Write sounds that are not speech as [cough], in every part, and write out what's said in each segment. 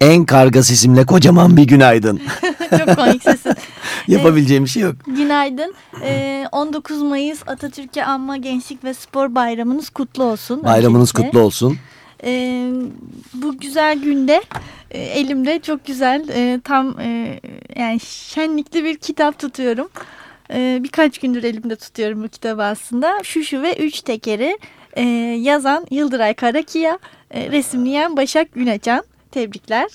En karga sesimle kocaman bir günaydın. [laughs] Çok komik sesin. [laughs] Yapabileceğim bir şey yok. Günaydın. Ee, 19 Mayıs Atatürk'e Anma Gençlik ve Spor Bayramınız kutlu olsun. Bayramınız öncelikle. kutlu olsun. Ee, bu güzel günde e, elimde çok güzel e, tam e, yani şenlikli bir kitap tutuyorum. E, birkaç gündür elimde tutuyorum bu kitabı aslında. Şuşu ve Üç Tekeri e, yazan Yıldıray Karakiya, e, resimleyen Başak Güneçan. Tebrikler.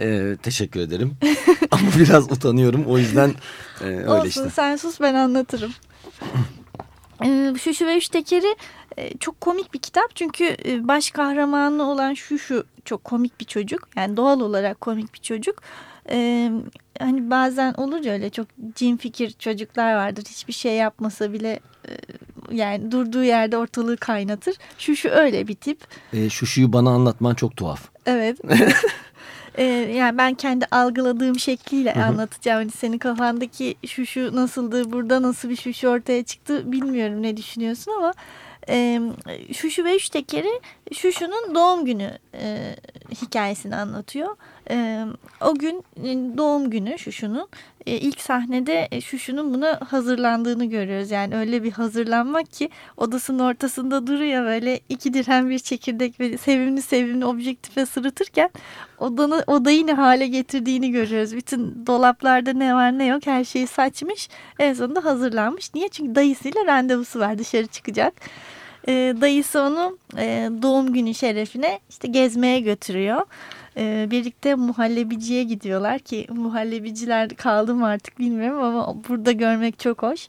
Ee, teşekkür ederim. [laughs] Ama biraz utanıyorum. O yüzden e, öyle Olsun işte. sen sus ben anlatırım. [laughs] Ee, Şuşu ve Üç Tekeri e, çok komik bir kitap. Çünkü e, baş kahramanı olan Şuşu çok komik bir çocuk. Yani doğal olarak komik bir çocuk. Ee, hani bazen olur ya öyle çok cin fikir çocuklar vardır. Hiçbir şey yapmasa bile e, yani durduğu yerde ortalığı kaynatır. Şuşu öyle bir tip. Ee, şu şuyu bana anlatman çok tuhaf. Evet. [laughs] Ee, yani ben kendi algıladığım şekliyle anlatacağım. Hani senin kafandaki şu şu nasıldı, burada nasıl bir şu şu ortaya çıktı bilmiyorum ne düşünüyorsun ama e, Şuşu ve Üç Tekeri Şuşu'nun doğum günü e, hikayesini anlatıyor. E, o gün e, doğum günü Şuşu'nun e, ilk sahnede e, Şuşu'nun buna hazırlandığını görüyoruz. Yani öyle bir hazırlanmak ki odasının ortasında duruyor böyle iki dirhem bir çekirdek ve sevimli sevimli objektife sırıtırken odanı, odayı ne hale getirdiğini görüyoruz. Bütün dolaplarda ne var ne yok her şeyi saçmış. En sonunda hazırlanmış. Niye? Çünkü dayısıyla randevusu var dışarı çıkacak. E, dayısı onu e, doğum günü şerefine işte gezmeye götürüyor. E, birlikte muhallebiciye gidiyorlar ki muhallebiciler kaldı mı artık bilmiyorum ama burada görmek çok hoş.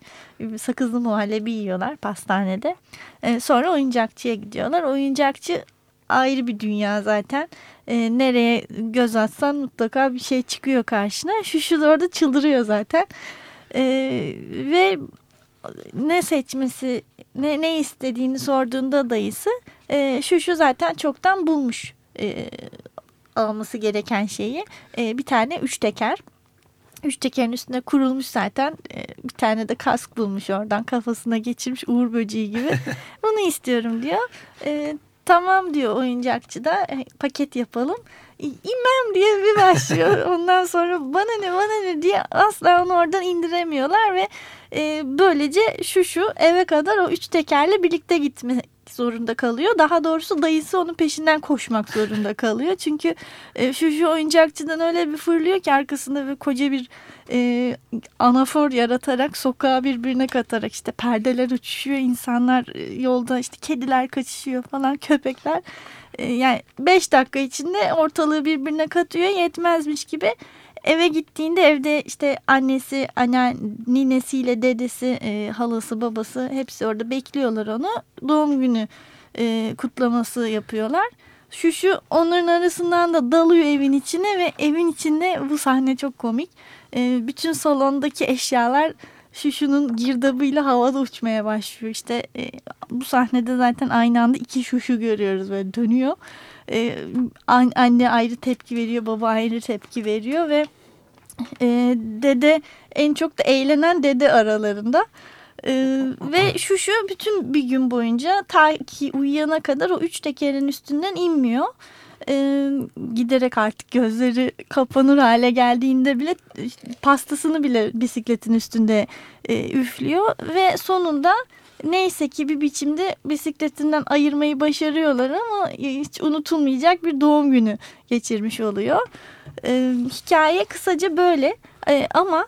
Sakızlı muhallebi yiyorlar pastanede. E, sonra oyuncakçıya gidiyorlar. Oyuncakçı ayrı bir dünya zaten. E, nereye göz atsan mutlaka bir şey çıkıyor karşına. Şu şu da orada çıldırıyor zaten. E, ve ne seçmesi ne, ne istediğini sorduğunda dayısı e, şu şu zaten çoktan bulmuş e, alması gereken şeyi. E, bir tane üç teker. Üç tekerin üstüne kurulmuş zaten e, bir tane de kask bulmuş oradan kafasına geçirmiş uğur böceği gibi. [laughs] Bunu istiyorum diyor. E, tamam diyor oyuncakçı da e, paket yapalım. İmem diye bir başlıyor. [laughs] Ondan sonra bana ne bana ne diye asla onu oradan indiremiyorlar ve e, böylece şu şu eve kadar o üç tekerle birlikte gitme zorunda kalıyor. Daha doğrusu dayısı onun peşinden koşmak zorunda kalıyor. Çünkü e, şu şu oyuncakçıdan öyle bir fırlıyor ki arkasında bir koca bir e, anafor yaratarak sokağa birbirine katarak işte perdeler uçuşuyor. insanlar e, yolda işte kediler kaçışıyor falan köpekler. E, yani beş dakika içinde ortalığı birbirine katıyor yetmezmiş gibi eve gittiğinde evde işte annesi, anne, ninesiyle dedesi, e, halası, babası hepsi orada bekliyorlar onu. Doğum günü e, kutlaması yapıyorlar. Şu şu onların arasından da dalıyor evin içine ve evin içinde bu sahne çok komik. E, bütün salondaki eşyalar şu şunun girdabıyla havada uçmaya başlıyor. İşte e, bu sahnede zaten aynı anda iki şuşu görüyoruz böyle dönüyor. Ee, anne ayrı tepki veriyor, baba ayrı tepki veriyor ve e, dede en çok da eğlenen dede aralarında. Ee, ve şu şu bütün bir gün boyunca ta ki uyuyana kadar o üç tekerin üstünden inmiyor. Ee, giderek artık gözleri kapanır hale geldiğinde bile pastasını bile bisikletin üstünde e, üflüyor ve sonunda neyse ki bir biçimde bisikletinden ayırmayı başarıyorlar ama hiç unutulmayacak bir doğum günü geçirmiş oluyor. Ee, hikaye kısaca böyle ee, ama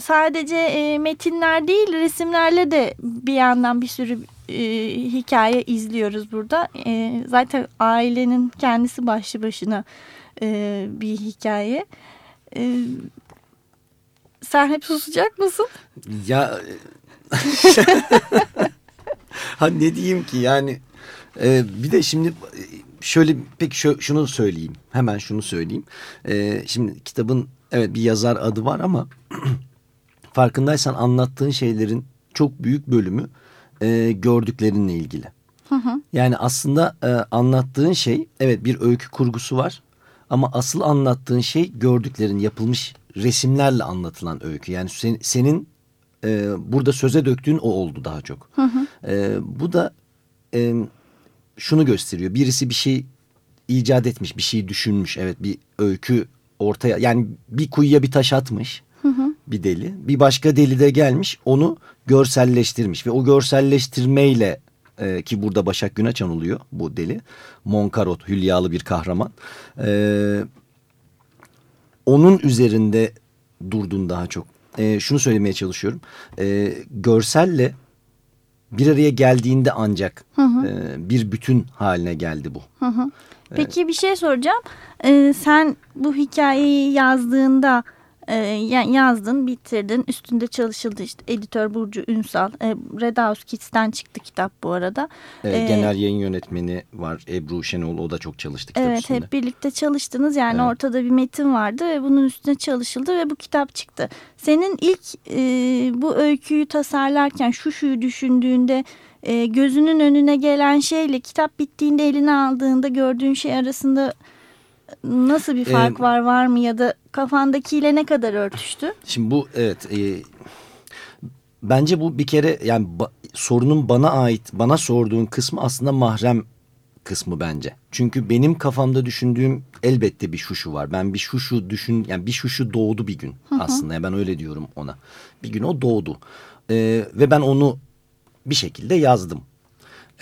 sadece e, metinler değil resimlerle de bir yandan bir sürü e, hikaye izliyoruz burada. E, zaten ailenin kendisi başlı başına e, bir hikaye. E, sen hep susacak mısın? Ya [laughs] ha ne diyeyim ki yani e, bir de şimdi şöyle peki şö- şunu söyleyeyim hemen şunu söyleyeyim. E, şimdi kitabın evet bir yazar adı var ama [clears throat] farkındaysan anlattığın şeylerin çok büyük bölümü e, gördüklerinle ilgili. Yani aslında e, anlattığın şey evet bir öykü kurgusu var ama asıl anlattığın şey gördüklerin yapılmış resimlerle anlatılan öykü. Yani sen, senin e, burada söze döktüğün o oldu daha çok. E, bu da e, şunu gösteriyor. Birisi bir şey icat etmiş, bir şey düşünmüş. Evet bir öykü ortaya yani bir kuyuya bir taş atmış bir deli. Bir başka deli de gelmiş onu görselleştirmiş ve o görselleştirmeyle e, ki burada Başak Güneçan oluyor bu deli. Monkarot hülyalı bir kahraman. E, onun üzerinde durdun daha çok. E, şunu söylemeye çalışıyorum. E, görselle bir araya geldiğinde ancak e, bir bütün haline geldi bu. Peki bir şey soracağım. Ee, sen bu hikayeyi yazdığında ya- yazdın, bitirdin. Üstünde çalışıldı işte editör Burcu Ünsal. E, Red House Kids'ten çıktı kitap bu arada. E, Ee, genel yayın yönetmeni var Ebru Şenol o da çok çalıştı kitap Evet üstünde. hep birlikte çalıştınız yani Evet. ortada bir metin vardı ve bunun üstüne çalışıldı ve bu kitap çıktı. Senin ilk e, bu öyküyü tasarlarken şu şuyu düşündüğünde e, gözünün önüne gelen şeyle kitap bittiğinde eline aldığında gördüğün şey arasında nasıl bir fark Ee, var var mı ya da kafandakiyle ne kadar örtüştü? Şimdi bu evet e, bence bu bir kere yani ba- sorunun bana ait bana sorduğun kısmı aslında mahrem kısmı bence. Çünkü benim kafamda düşündüğüm elbette bir şuşu var. Ben bir şuşu düşün yani bir şuşu doğdu bir gün aslında Yani ben öyle diyorum ona. Bir gün o doğdu E, ve ben onu bir şekilde yazdım.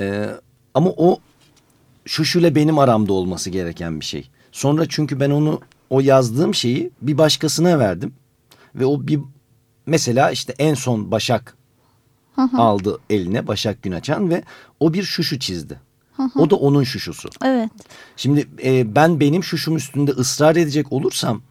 E, ama o şuşuyla benim aramda olması gereken bir şey. Sonra çünkü ben onu o yazdığım şeyi bir başkasına verdim. Ve o bir mesela işte en son Başak aldı eline Başak Günaçan ve o bir şuşu çizdi. O da onun şuşusu. Evet. Şimdi e, ben benim şuşum üstünde ısrar edecek olursam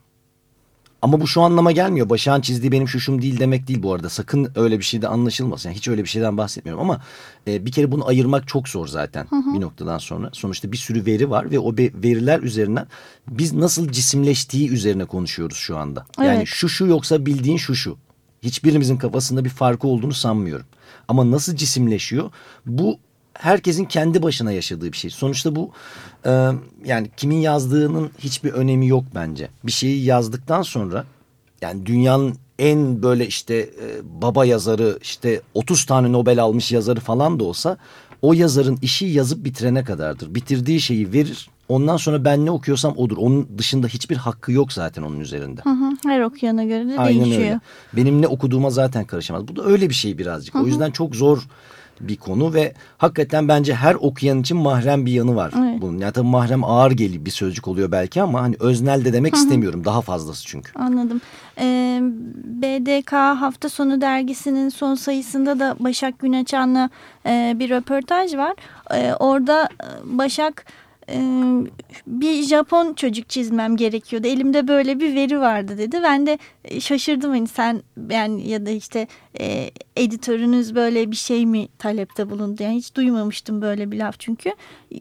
ama bu şu anlama gelmiyor. Başak'ın çizdiği benim şuşum değil demek değil bu arada. Sakın öyle bir şeyde anlaşılmasın. Yani hiç öyle bir şeyden bahsetmiyorum ama e, bir kere bunu ayırmak çok zor zaten bir noktadan sonra. Sonuçta bir sürü veri var ve o veriler üzerinden biz nasıl cisimleştiği üzerine konuşuyoruz şu anda. Yani Evet. şu şu yoksa bildiğin şu şu. Hiçbirimizin kafasında bir farkı olduğunu sanmıyorum. Ama nasıl cisimleşiyor? Bu herkesin kendi başına yaşadığı bir şey. Sonuçta bu e, yani kimin yazdığının hiçbir önemi yok bence. Bir şeyi yazdıktan sonra yani dünyanın en böyle işte e, baba yazarı işte 30 tane Nobel almış yazarı falan da olsa o yazarın işi yazıp bitirene kadardır. Bitirdiği şeyi verir. Ondan sonra ben ne okuyorsam odur. Onun dışında hiçbir hakkı yok zaten onun üzerinde. Hı hı. Her okuyana göre de Aynen değişiyor. öyle. Benim ne okuduğuma zaten karışamaz. Bu da öyle bir şey birazcık. O yüzden çok zor bir konu ve hakikaten bence her okuyan için mahrem bir yanı var Evet. bunun. Yani tabii mahrem ağır geli bir sözcük oluyor belki ama hani öznel de demek istemiyorum. Daha fazlası çünkü. Anladım. Ee, BDK hafta sonu dergisinin son sayısında da Başak Güneçan'la e, bir röportaj var. E, orada Başak bir Japon çocuk çizmem gerekiyordu. Elimde böyle bir veri vardı dedi. Ben de e, şaşırdım hani sen yani ya da işte e, editörünüz böyle bir şey mi talepte bulundu. Yani hiç duymamıştım böyle bir laf çünkü.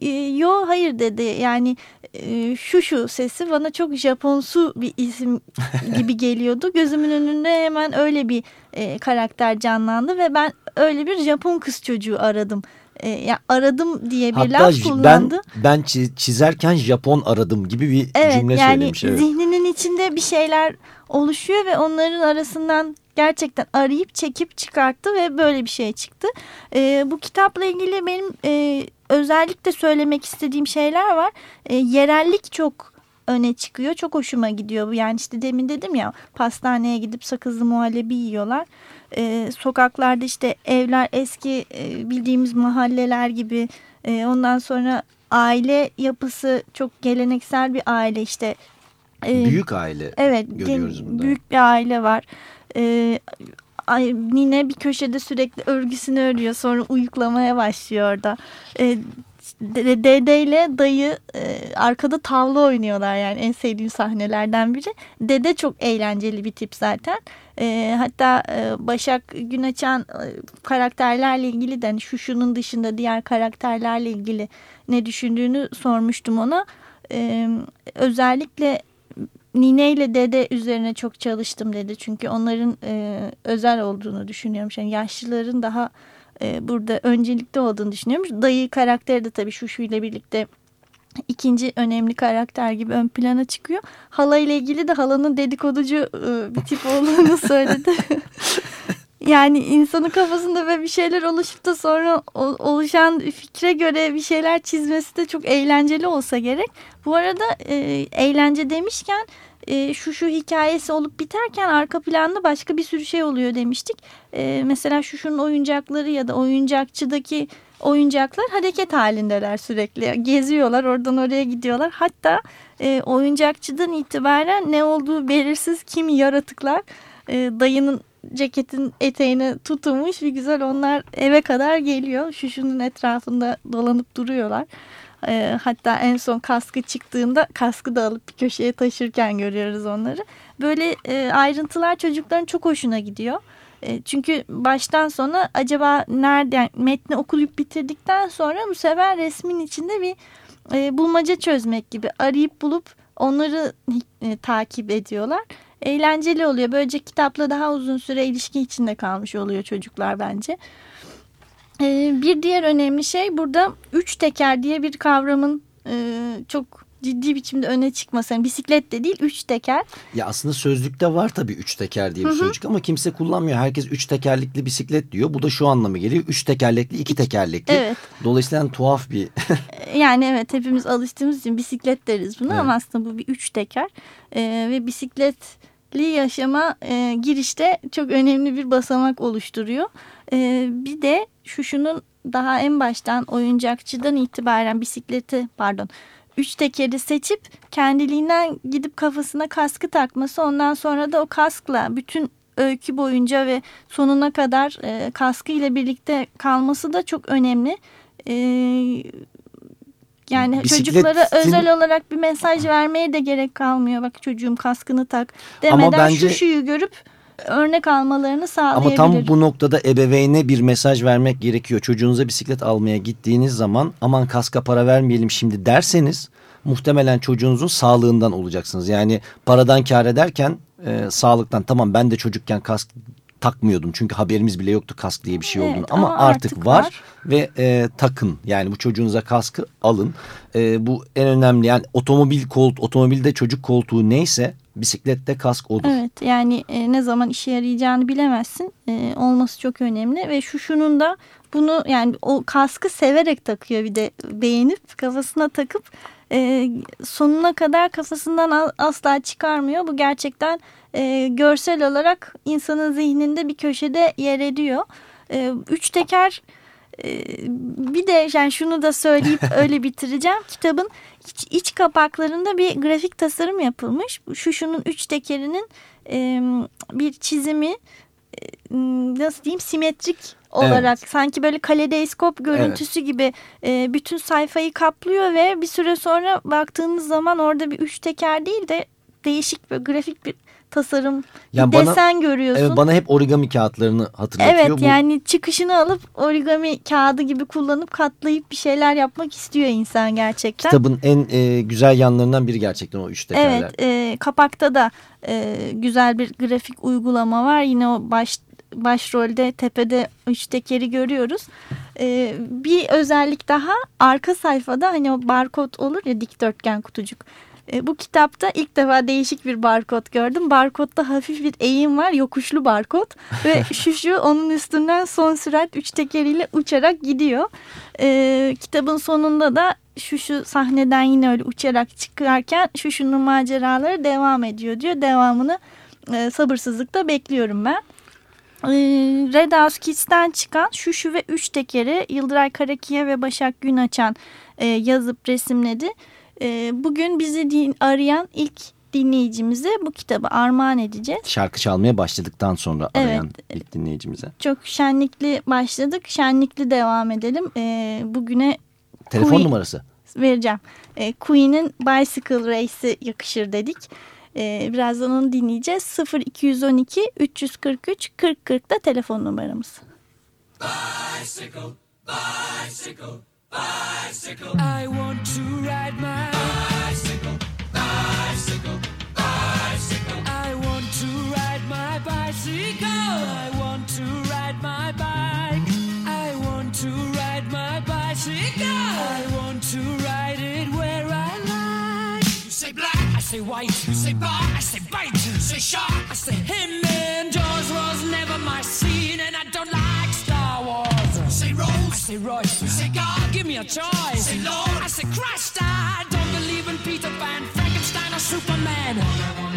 E, yo hayır dedi. Yani e, şu şu sesi bana çok Japonsu bir isim [laughs] gibi geliyordu. Gözümün önünde hemen öyle bir e, karakter canlandı ve ben öyle bir Japon kız çocuğu aradım. E, ya aradım diye bir Hatta laf kullandı. ben ben çi- çizerken Japon aradım gibi bir Evet cümle yani söylemiş. Evet. zihninin içinde bir şeyler oluşuyor ve onların arasından gerçekten arayıp çekip çıkarttı ve böyle bir şey çıktı. Ee, bu kitapla ilgili benim e, özellikle söylemek istediğim şeyler var. E, yerellik çok öne çıkıyor. Çok hoşuma gidiyor bu. Yani işte demin dedim ya pastaneye gidip sakızlı muhallebi yiyorlar. E, sokaklarda işte evler eski e, bildiğimiz mahalleler gibi. E, ondan sonra aile yapısı çok geleneksel bir aile işte. E, Büyük aile Evet, görüyoruz burada. büyük bir aile var. Ee, ay, Nine bir köşede sürekli örgüsünü örüyor sonra uyuklamaya başlıyor orada. Ee, de- dedeyle dayı e, arkada tavla oynuyorlar yani en sevdiğim sahnelerden biri. Dede çok eğlenceli bir tip zaten. E, hatta e, Başak Güneçen e, karakterlerle ilgili de hani şu şunun dışında diğer karakterlerle ilgili ne düşündüğünü sormuştum ona. E, özellikle Nine ile dede üzerine çok çalıştım dedi. Çünkü onların e, özel olduğunu düşünüyorum. Yani yaşlıların daha e, burada öncelikli olduğunu düşünüyorum. Dayı karakteri de tabii Şuşu ile birlikte ikinci önemli karakter gibi ön plana çıkıyor. Hala ile ilgili de halanın dedikoducu e, bir tip [laughs] olduğunu söyledi. yani insanın kafasında böyle bir şeyler oluşup da sonra oluşan fikre göre bir şeyler çizmesi de çok eğlenceli olsa gerek. Bu arada e, eğlence demişken e, şu şu hikayesi olup biterken arka planda başka bir sürü şey oluyor demiştik. E, mesela şu şunun oyuncakları ya da oyuncakçıdaki oyuncaklar hareket halindeler sürekli. Geziyorlar oradan oraya gidiyorlar. Hatta e, oyuncakçıdan itibaren ne olduğu belirsiz kimi yaratıklar e, dayının ceketin eteğine tutulmuş bir güzel onlar eve kadar geliyor. Şuşunun etrafında dolanıp duruyorlar. E, hatta en son kaskı çıktığında kaskı da alıp bir köşeye taşırken görüyoruz onları. Böyle e, ayrıntılar çocukların çok hoşuna gidiyor. E, çünkü baştan sona acaba nerede yani metni okuyup bitirdikten sonra bu sefer resmin içinde bir e, bulmaca çözmek gibi arayıp bulup onları e, takip ediyorlar. Eğlenceli oluyor. Böylece kitapla daha uzun süre ilişki içinde kalmış oluyor çocuklar bence. E, bir diğer önemli şey burada üç teker diye bir kavramın e, çok ciddi biçimde öne çıkması. Yani bisiklet de değil üç teker. Ya aslında sözlükte var tabii üç teker diye bir sözcük ama kimse kullanmıyor. Herkes üç tekerlekli bisiklet diyor. Bu da şu anlama geliyor. Üç tekerlekli, iki tekerlekli. Evet. Dolayısıyla tuhaf bir [laughs] [laughs] Yani evet hepimiz alıştığımız için bisiklet deriz buna Evet. ama aslında bu bir üç teker Ee, ve bisikletli yaşama e, girişte çok önemli bir basamak oluşturuyor. Ee, bir de şu şunun daha en baştan oyuncakçıdan itibaren bisikleti pardon üç tekeri seçip kendiliğinden gidip kafasına kaskı takması ondan sonra da o kaskla bütün öykü boyunca ve sonuna kadar e, kaskı ile birlikte kalması da çok önemli. E, yani Bisikletin- çocuklara özel olarak bir mesaj vermeye de gerek kalmıyor. Bak çocuğum kaskını tak demeden bence- şu şuyu görüp örnek almalarını Ama sağlayabilir. tam bu noktada ebeveyne bir mesaj vermek gerekiyor. Çocuğunuza bisiklet almaya gittiğiniz zaman aman kaska para vermeyelim şimdi derseniz muhtemelen çocuğunuzun sağlığından olacaksınız. Yani paradan kar ederken e, sağlıktan tamam ben de çocukken kask takmıyordum. Çünkü haberimiz bile yoktu kask diye bir şey Evet, olduğunu. Ama, ama artık, artık var, var. ve e, takın. Yani bu çocuğunuza kaskı alın. E, bu en önemli yani otomobil kolt otomobilde çocuk koltuğu neyse bisiklette kask odur. Evet yani e, ne zaman işe yarayacağını bilemezsin. E, olması çok önemli ve şu şunun da bunu yani o kaskı severek takıyor bir de beğenip kafasına takıp e, sonuna kadar kafasından asla çıkarmıyor. Bu gerçekten e, görsel olarak insanın zihninde bir köşede yer ediyor. E, üç teker e, bir de yani şunu da söyleyip [laughs] öyle bitireceğim. Kitabın iç, iç kapaklarında bir grafik tasarım yapılmış. Şu şunun üç tekerinin e, bir çizimi e, nasıl diyeyim simetrik olarak sanki böyle kaleidoskop görüntüsü gibi e, bütün sayfayı kaplıyor ve bir süre sonra baktığınız zaman orada bir üç teker değil de değişik bir grafik bir tasarım Yani bir bana- desen görüyorsun. Evet, bana hep origami kağıtlarını hatırlatıyor. Evet Bu- yani çıkışını alıp origami kağıdı gibi kullanıp katlayıp bir şeyler yapmak istiyor insan gerçekten. Kitabın en e, güzel yanlarından biri gerçekten o üç tekerler. Evet e, kapakta da e, güzel bir grafik uygulama var. Yine o baş başrolde tepede üç tekeri görüyoruz. E, bir özellik daha arka sayfada hani o barkod olur ya dikdörtgen kutucuk. E, bu kitapta ilk defa değişik bir barkod gördüm. Barkodda hafif bir eğim var. Yokuşlu barkod. Ve [laughs] şu şu onun üstünden son sürat üç tekeriyle uçarak gidiyor. E, kitabın sonunda da şu şu sahneden yine öyle uçarak çıkarken şu şunun maceraları devam ediyor diyor. Devamını e, sabırsızlıkla bekliyorum ben. E, Red House Kids'ten çıkan şu şu ve üç tekeri Yıldıray Karakiye ve Başak Günaçan e, yazıp resimledi. E, bugün bizi din, arayan ilk dinleyicimize bu kitabı armağan edeceğiz. Şarkı çalmaya başladıktan sonra Evet. arayan ilk dinleyicimize. Çok şenlikli başladık. Şenlikli devam edelim. E, bugüne Telefon Queen- numarası. vereceğim. E, Queen'in Bicycle Race'i yakışır dedik. E, birazdan onu dinleyeceğiz. 0212 343 40 40 da telefon numaramız. I want to ride my bicycle, bicycle, bicycle. I want to ride my bicycle. I want to ride my bike. I want to ride my bicycle. I want to ride it where I like. You say black, I say white. You say bar, I say bite. You say shark, I say him. And Jaws was never my scene, and I don't like I say Royce. You say God, give me a choice. Say Lord, I say Christ. I don't believe in Peter Pan, Frankenstein, or Superman.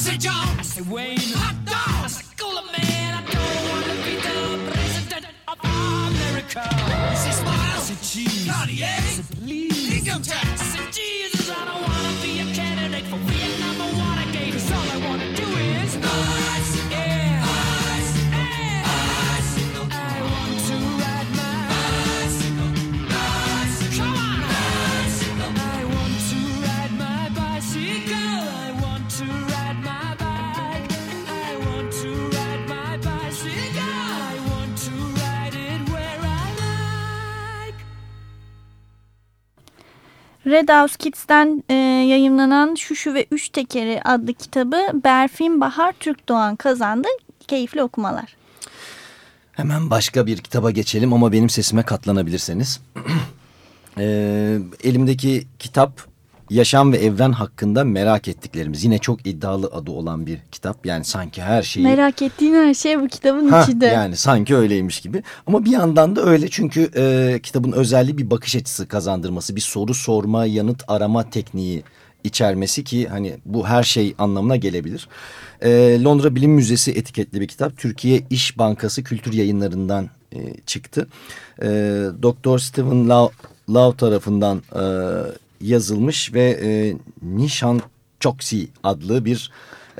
Say John, I say Wayne. Hot dog, I say Cooler Man. I don't wanna be the president of America. You say Smile, I say Cheese. Cartier, I say Please. Income tax, I say Jesus. I don't wanna be a candidate for Vietnam Red House Kids'ten e, yayınlanan Şuşu ve Üç Tekeri adlı kitabı Berfin Bahar Türk Doğan kazandı. Keyifli okumalar. Hemen başka bir kitaba geçelim ama benim sesime katlanabilirseniz. Ee, [clears throat] elimdeki kitap yaşam ve evren hakkında merak ettiklerimiz. Yine çok iddialı adı olan bir kitap. Yani sanki her şeyi... Merak ettiğin her şey bu kitabın Ha, içinde. yani sanki öyleymiş gibi. Ama bir yandan da öyle çünkü e, kitabın özelliği bir bakış açısı kazandırması. Bir soru sorma, yanıt arama tekniği içermesi ki hani bu her şey anlamına gelebilir. E, Londra Bilim Müzesi etiketli bir kitap. Türkiye İş Bankası Kültür Yayınları'ndan e, çıktı. E, Doktor Stephen Lau, Lau tarafından e, yazılmış ve e, Nişan Çoksi adlı bir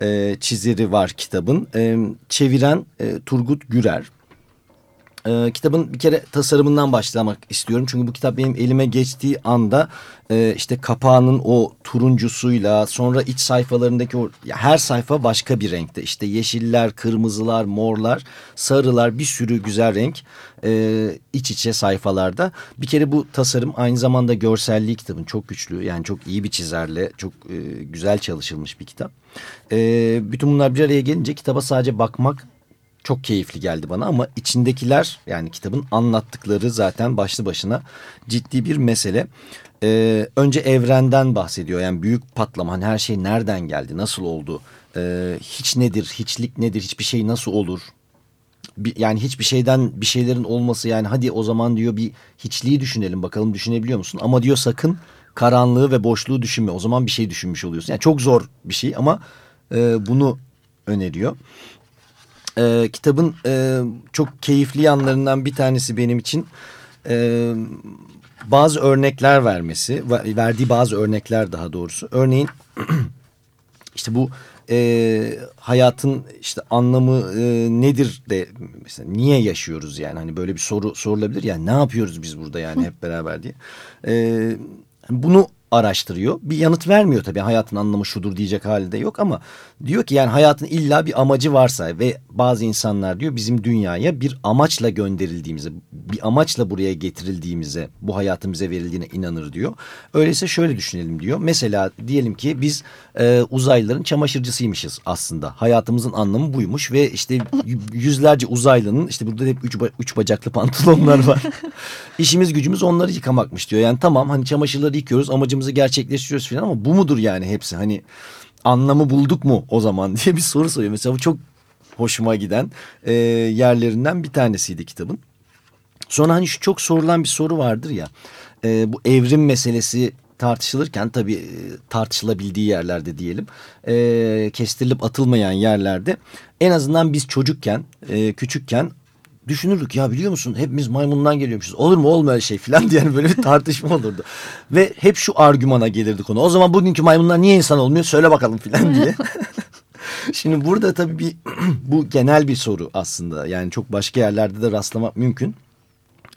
e, çiziri var kitabın. E, çeviren e, Turgut Gürer. E, kitabın bir kere tasarımından başlamak istiyorum. Çünkü bu kitap benim elime geçtiği anda e, işte kapağının o turuncusuyla sonra iç sayfalarındaki o ya her sayfa başka bir renkte. İşte yeşiller, kırmızılar, morlar, sarılar bir sürü güzel renk e, iç içe sayfalarda. Bir kere bu tasarım aynı zamanda görselliği kitabın çok güçlü. Yani çok iyi bir çizerle çok e, güzel çalışılmış bir kitap. E, bütün bunlar bir araya gelince kitaba sadece bakmak çok keyifli geldi bana ama içindekiler yani kitabın anlattıkları zaten başlı başına ciddi bir mesele. Ee, önce evrenden bahsediyor yani büyük patlama hani her şey nereden geldi nasıl oldu Ee, hiç nedir hiçlik nedir hiçbir şey nasıl olur Bir- yani hiçbir şeyden bir şeylerin olması yani hadi o zaman diyor bir hiçliği düşünelim bakalım düşünebiliyor musun ama diyor sakın karanlığı ve boşluğu düşünme o zaman bir şey düşünmüş oluyorsun yani çok zor bir şey ama e, bunu öneriyor. E, kitabın e, çok keyifli yanlarından bir tanesi benim için e, bazı örnekler vermesi, verdiği bazı örnekler daha doğrusu. Örneğin [clears throat] işte bu e, hayatın işte anlamı e, nedir de mesela niye yaşıyoruz yani hani böyle bir soru sorulabilir yani ne yapıyoruz biz burada yani hep beraber diye. E, bunu araştırıyor. Bir yanıt vermiyor tabii hayatın anlamı şudur diyecek halde yok ama diyor ki yani hayatın illa bir amacı varsa ve bazı insanlar diyor bizim dünyaya bir amaçla gönderildiğimize, bir amaçla buraya getirildiğimize, bu hayatın bize verildiğine inanır diyor. Öyleyse şöyle düşünelim diyor. Mesela diyelim ki biz e, uzaylıların çamaşırcısıymışız aslında. Hayatımızın anlamı buymuş ve işte yüzlerce uzaylının işte burada hep üç, üç bacaklı pantolonlar var. [laughs] İşimiz gücümüz onları yıkamakmış diyor. Yani tamam hani çamaşırları yıkıyoruz amacımızı gerçekleştiriyoruz falan ama bu mudur yani hepsi hani anlamı bulduk mu o zaman [laughs] diye bir soru soruyor. Mesela bu çok hoşuma giden e, yerlerinden bir tanesiydi kitabın. Sonra hani şu çok sorulan bir soru vardır ya e, bu evrim meselesi tartışılırken tabii e, tartışılabildiği yerlerde diyelim e, kestirilip atılmayan yerlerde en azından biz çocukken e, küçükken düşünürdük ya biliyor musun hepimiz maymundan geliyormuşuz. Olur mu olmuyor şey falan [laughs] diye yani böyle bir tartışma olurdu. Ve hep şu argümana gelirdi konu. O zaman bugünkü maymunlar niye insan olmuyor söyle bakalım falan diye. [laughs] Şimdi burada tabii bir [clears throat] bu genel bir soru aslında. Yani çok başka yerlerde de rastlamak mümkün.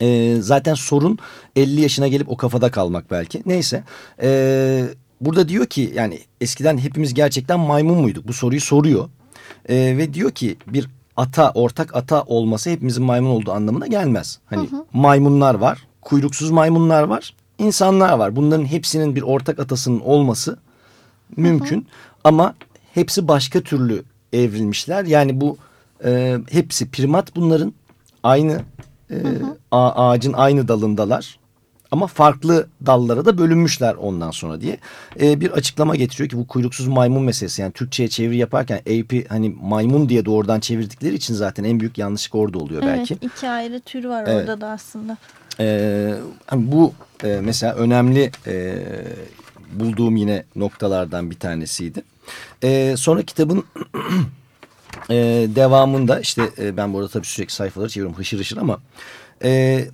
Ee, zaten sorun 50 yaşına gelip o kafada kalmak belki. Neyse. Ee, burada diyor ki yani eskiden hepimiz gerçekten maymun muyduk? Bu soruyu soruyor. Ee, ve diyor ki bir ata, ortak ata olması hepimizin maymun olduğu anlamına gelmez. Hani hı hı. maymunlar var, kuyruksuz maymunlar var, insanlar var. Bunların hepsinin bir ortak atasının olması mümkün. Hı hı. Ama hepsi başka türlü evrilmişler. Yani bu e, hepsi primat bunların aynı e, hı hı. ağacın aynı dalındalar. Ama farklı dallara da bölünmüşler ondan sonra diye e, bir açıklama getiriyor ki bu kuyruksuz maymun meselesi yani Türkçe'ye çeviri yaparken AP hani maymun diye doğrudan çevirdikleri için zaten en büyük yanlışlık orada oluyor evet, belki. Evet iki ayrı tür var evet. orada da aslında. E, hani bu e, mesela önemli e, bulduğum yine noktalardan bir tanesiydi. E, sonra kitabın [clears throat] e, devamında işte e, ben burada tabii sürekli sayfaları çeviriyorum hışır hışır ama... E,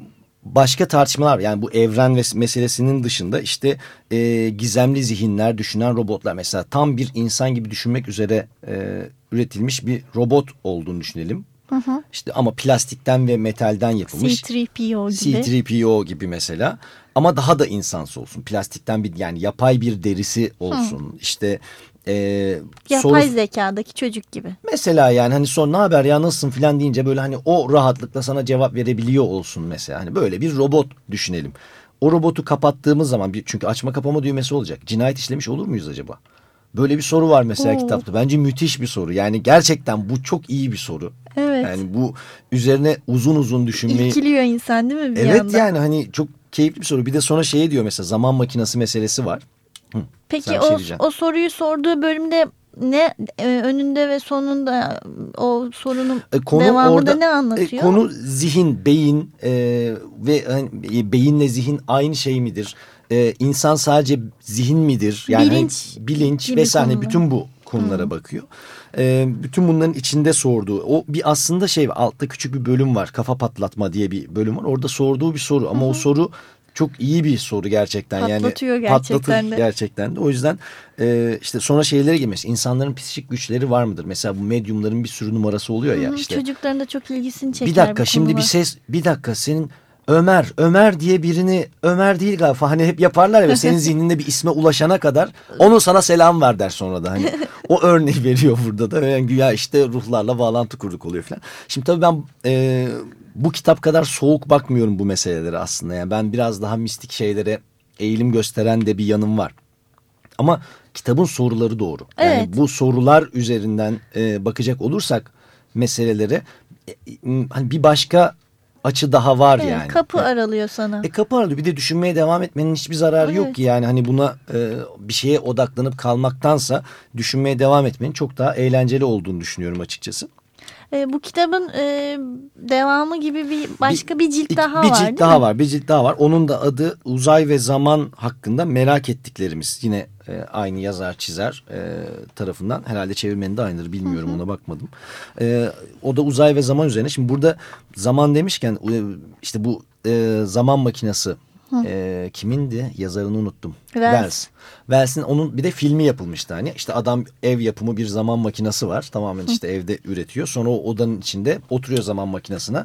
başka tartışmalar yani bu evren ve meselesinin dışında işte e, gizemli zihinler düşünen robotlar mesela tam bir insan gibi düşünmek üzere e, üretilmiş bir robot olduğunu düşünelim. Hı hı. İşte ama plastikten ve metalden yapılmış. C3PO gibi. C3PO gibi mesela. Ama daha da insansı olsun. Plastikten bir yani yapay bir derisi olsun. Hı. İşte e, Yapay soru... zekadaki çocuk gibi. Mesela yani hani son ne haber ya nasılsın filan deyince böyle hani o rahatlıkla sana cevap verebiliyor olsun mesela. Hani böyle bir robot düşünelim. O robotu kapattığımız zaman bir, çünkü açma kapama düğmesi olacak. Cinayet işlemiş olur muyuz acaba? Böyle bir soru var mesela Oo. kitapta. Bence müthiş bir soru. Yani gerçekten bu çok iyi bir soru. Evet. Yani bu üzerine uzun uzun düşünmeyi... İlkiliyor insan değil mi bir evet yandan? yani hani çok keyifli bir soru. Bir de sonra şey diyor mesela zaman makinesi meselesi var. Hı, Peki o, şey o soruyu sorduğu bölümde ne e, önünde ve sonunda o sorunun e, konu devamında orada, ne anlatıyor? E, konu zihin, beyin e, ve e, beyinle zihin aynı şey midir? E, insan sadece zihin midir? Yani bilinç, hani, bilinç vesaire konuda. bütün bu konulara hmm. bakıyor. E, bütün bunların içinde sorduğu o bir aslında şey altta küçük bir bölüm var kafa patlatma diye bir bölüm var. Orada sorduğu bir soru ama hmm. o soru çok iyi bir soru gerçekten. Patlatıyor yani, gerçekten patlatır de. gerçekten de. O yüzden e, işte sonra şeylere girmesi. İnsanların psikik güçleri var mıdır? Mesela bu medyumların bir sürü numarası oluyor ya. Hı, işte. Çocukların da çok ilgisini çeker. Bir dakika şimdi bir ses bir dakika senin Ömer, Ömer diye birini Ömer değil galiba hani hep yaparlar ya senin [laughs] zihninde bir isme ulaşana kadar onu sana selam ver der sonra da hani o [laughs] örneği veriyor burada da yani güya işte ruhlarla bağlantı kurduk oluyor falan. Şimdi tabii ben e, bu kitap kadar soğuk bakmıyorum bu meselelere aslında. Yani ben biraz daha mistik şeylere eğilim gösteren de bir yanım var. Ama kitabın soruları doğru. Evet. Yani bu sorular üzerinden e, bakacak olursak meselelere e, hani bir başka açı daha var evet, yani. Kapı aralıyor sana. E kapı aralıyor. Bir de düşünmeye devam etmenin hiçbir zararı evet. yok ki. Yani hani buna e, bir şeye odaklanıp kalmaktansa düşünmeye devam etmenin çok daha eğlenceli olduğunu düşünüyorum açıkçası. E, bu kitabın e, devamı gibi bir başka bir, bir cilt daha bir var cilt daha mi? var. Bir cilt daha var. Onun da adı uzay ve zaman hakkında merak ettiklerimiz. Yine E, aynı yazar çizer e, tarafından. Herhalde çevirmeni de aynıdır bilmiyorum ona bakmadım. E, o da uzay ve zaman üzerine. Şimdi burada zaman demişken e, işte bu e, zaman makinesi e, kimindi? Yazarını unuttum. Wells. Wells. Wells'in onun bir de filmi yapılmıştı hani. İşte adam ev yapımı bir zaman makinesi var. Tamamen işte evde üretiyor. Sonra o odanın içinde oturuyor zaman makinesine.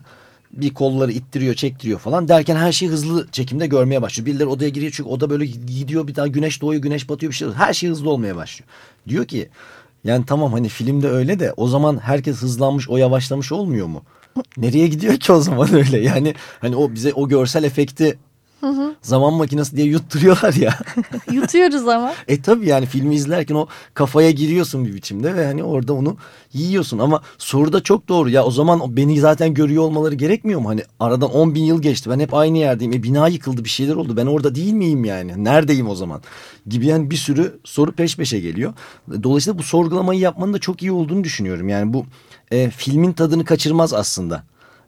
Bir kolları ittiriyor, çektiriyor falan derken her şeyi hızlı çekimde görmeye başlıyor. Birileri odaya giriyor çünkü oda böyle gidiyor bir daha güneş doğuyor, güneş batıyor bir şey. Her şey hızlı olmaya başlıyor. Diyor ki yani tamam hani filmde öyle de o zaman herkes hızlanmış, o yavaşlamış olmuyor mu? Nereye gidiyor ki o zaman öyle? Yani hani o bize o görsel efekti zaman makinesi diye yutturuyorlar ya. [laughs] Yutuyoruz ama. E tabii yani filmi izlerken o kafaya giriyorsun bir biçimde ve hani orada onu yiyorsun. Ama soruda çok doğru ya o zaman beni zaten görüyor olmaları gerekmiyor mu? Hani aradan 10 bin yıl geçti ben hep aynı yerdeyim. E bina yıkıldı bir şeyler oldu ben orada değil miyim yani? Neredeyim o zaman? Gibi yani bir sürü soru peş peşe geliyor. Dolayısıyla bu sorgulamayı yapmanın da çok iyi olduğunu düşünüyorum. Yani bu e, filmin tadını kaçırmaz aslında.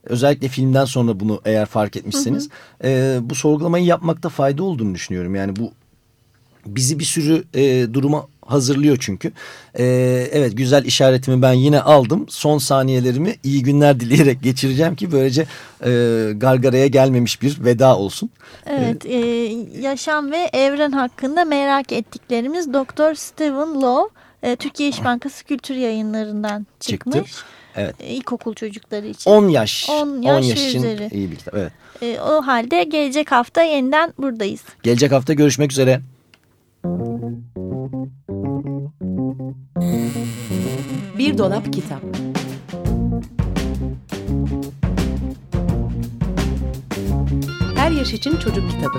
Özellikle filmden sonra bunu eğer fark etmişseniz e, bu sorgulamayı yapmakta fayda olduğunu düşünüyorum. Yani bu bizi bir sürü e, duruma hazırlıyor çünkü. E, evet güzel işaretimi ben yine aldım. Son saniyelerimi iyi günler [laughs] dileyerek geçireceğim ki böylece e, gargaraya gelmemiş bir veda olsun. Evet, e, yaşam ve evren hakkında merak ettiklerimiz Doktor Stephen Lowe, e, Türkiye İş Bankası Kültür Yayınlarından Çıktı. çıkmış. Evet. E, ilkokul çocukları için. 10 yaş. 10 yaş ve için üzeri. iyi bir kitap. Evet. E, o halde gelecek hafta yeniden buradayız. Gelecek hafta görüşmek üzere. Bir dolap kitap. Her yaş için çocuk kitabı.